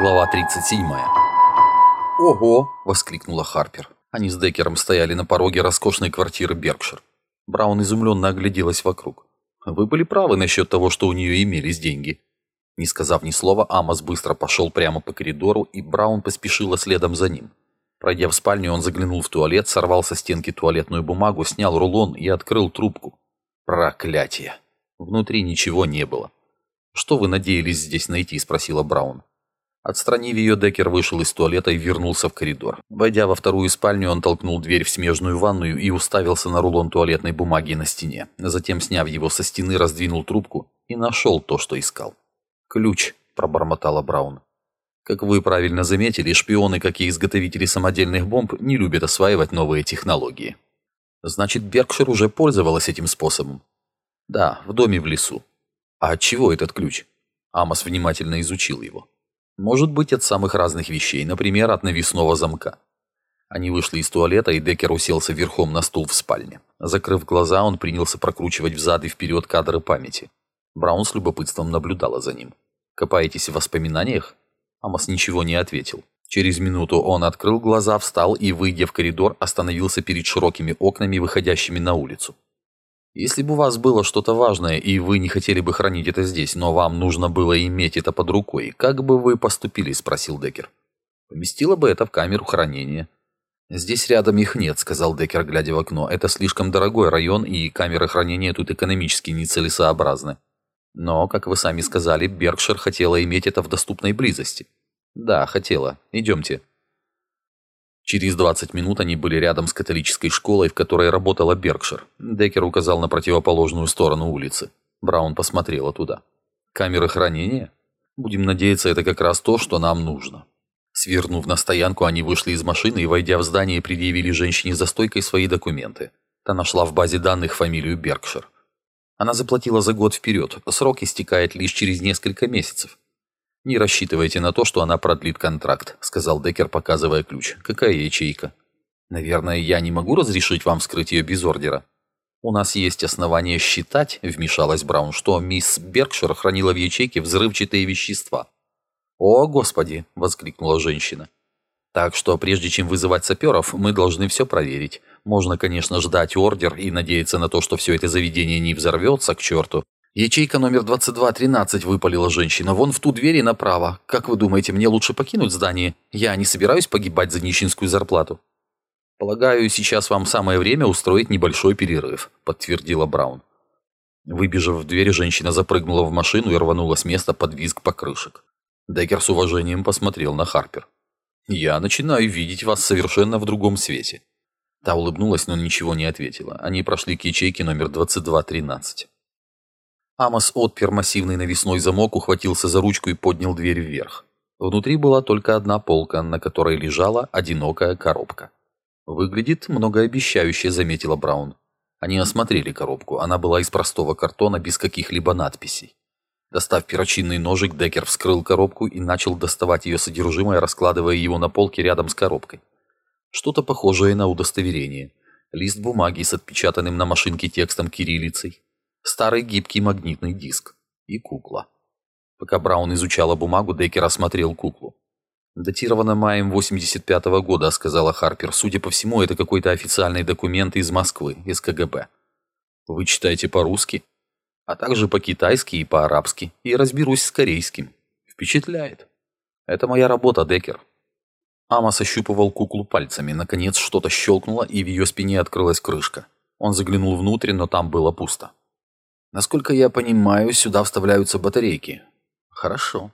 Глава 37. «Ого!» – воскликнула Харпер. Они с Деккером стояли на пороге роскошной квартиры Беркшир. Браун изумленно огляделась вокруг. «Вы были правы насчет того, что у нее имелись деньги». Не сказав ни слова, Амос быстро пошел прямо по коридору, и Браун поспешила следом за ним. Пройдя в спальню, он заглянул в туалет, сорвал со стенки туалетную бумагу, снял рулон и открыл трубку. Проклятие! Внутри ничего не было. «Что вы надеялись здесь найти?» – спросила Браун. Отстранив ее, Деккер вышел из туалета и вернулся в коридор. Войдя во вторую спальню, он толкнул дверь в смежную ванную и уставился на рулон туалетной бумаги на стене. Затем, сняв его со стены, раздвинул трубку и нашел то, что искал. «Ключ», – пробормотала Браун. Как вы правильно заметили, шпионы, как и изготовители самодельных бомб, не любят осваивать новые технологии. Значит, Беркшир уже пользовалась этим способом? Да, в доме в лесу. А от чего этот ключ? Амос внимательно изучил его. Может быть, от самых разных вещей, например, от навесного замка. Они вышли из туалета, и Деккер уселся верхом на стул в спальне. Закрыв глаза, он принялся прокручивать взад и вперед кадры памяти. Браун с любопытством наблюдала за ним. «Копаетесь в воспоминаниях?» Амос ничего не ответил. Через минуту он открыл глаза, встал и, выйдя в коридор, остановился перед широкими окнами, выходящими на улицу. Если бы у вас было что-то важное, и вы не хотели бы хранить это здесь, но вам нужно было иметь это под рукой, как бы вы поступили?» – спросил Деккер. «Поместила бы это в камеру хранения». «Здесь рядом их нет», – сказал Деккер, глядя в окно. «Это слишком дорогой район, и камеры хранения тут экономически нецелесообразны». «Но, как вы сами сказали, Беркшир хотела иметь это в доступной близости». «Да, хотела. Идемте». Через 20 минут они были рядом с католической школой, в которой работала Беркшир. Деккер указал на противоположную сторону улицы. Браун посмотрела туда. «Камеры хранения? Будем надеяться, это как раз то, что нам нужно». Свернув на стоянку, они вышли из машины и, войдя в здание, предъявили женщине за стойкой свои документы. Та нашла в базе данных фамилию Беркшир. Она заплатила за год вперед, срок истекает лишь через несколько месяцев. «Не рассчитывайте на то, что она продлит контракт», — сказал Деккер, показывая ключ. «Какая ячейка?» «Наверное, я не могу разрешить вам вскрыть ее без ордера». «У нас есть основания считать», — вмешалась Браун, «что мисс Беркшир хранила в ячейке взрывчатые вещества». «О, Господи!» — воскликнула женщина. «Так что, прежде чем вызывать саперов, мы должны все проверить. Можно, конечно, ждать ордер и надеяться на то, что все это заведение не взорвется к черту, «Ячейка номер 2213», — выпалила женщина. «Вон в ту дверь и направо. Как вы думаете, мне лучше покинуть здание? Я не собираюсь погибать за нищенскую зарплату». «Полагаю, сейчас вам самое время устроить небольшой перерыв», — подтвердила Браун. Выбежав в дверь, женщина запрыгнула в машину и рванула с места под визг покрышек. Деккер с уважением посмотрел на Харпер. «Я начинаю видеть вас совершенно в другом свете». Та улыбнулась, но ничего не ответила. Они прошли к ячейке номер 2213. Амос отпер массивный навесной замок, ухватился за ручку и поднял дверь вверх. Внутри была только одна полка, на которой лежала одинокая коробка. «Выглядит многообещающе», — заметила Браун. Они осмотрели коробку. Она была из простого картона, без каких-либо надписей. Достав перочинный ножик, Деккер вскрыл коробку и начал доставать ее содержимое, раскладывая его на полке рядом с коробкой. Что-то похожее на удостоверение. Лист бумаги с отпечатанным на машинке текстом кириллицей, старый гибкий магнитный диск и кукла. Пока Браун изучала бумагу, Деккер осмотрел куклу. «Датировано маем 85 -го года», — сказала Харпер. «Судя по всему, это какой-то официальный документ из Москвы, из КГБ». «Вы читаете по-русски?» «А также по-китайски и по-арабски. И разберусь с корейским. Впечатляет. Это моя работа, Деккер». Амос ощупывал куклу пальцами. Наконец что-то щелкнуло, и в ее спине открылась крышка. Он заглянул внутрь, но там было пусто. Насколько я понимаю, сюда вставляются батарейки. Хорошо.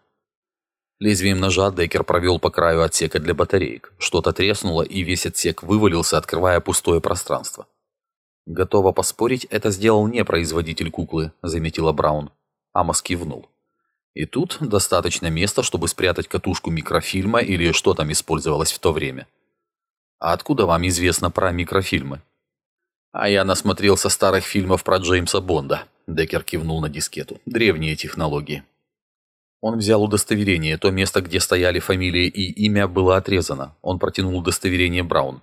Лезвием ножа Деккер провел по краю отсека для батареек. Что-то треснуло, и весь отсек вывалился, открывая пустое пространство. «Готова поспорить, это сделал не производитель куклы», — заметила Браун. Амос кивнул. «И тут достаточно места, чтобы спрятать катушку микрофильма или что там использовалось в то время». «А откуда вам известно про микрофильмы?» «А я насмотрелся старых фильмов про Джеймса Бонда», Деккер кивнул на дискету. Древние технологии. Он взял удостоверение. То место, где стояли фамилия и имя, было отрезано. Он протянул удостоверение Браун.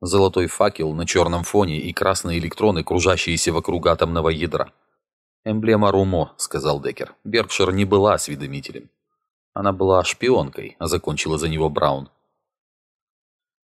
Золотой факел на черном фоне и красные электроны, кружащиеся вокруг атомного ядра. «Эмблема РУМО», — сказал Деккер. Беркшир не была осведомителем. Она была шпионкой, закончила за него Браун.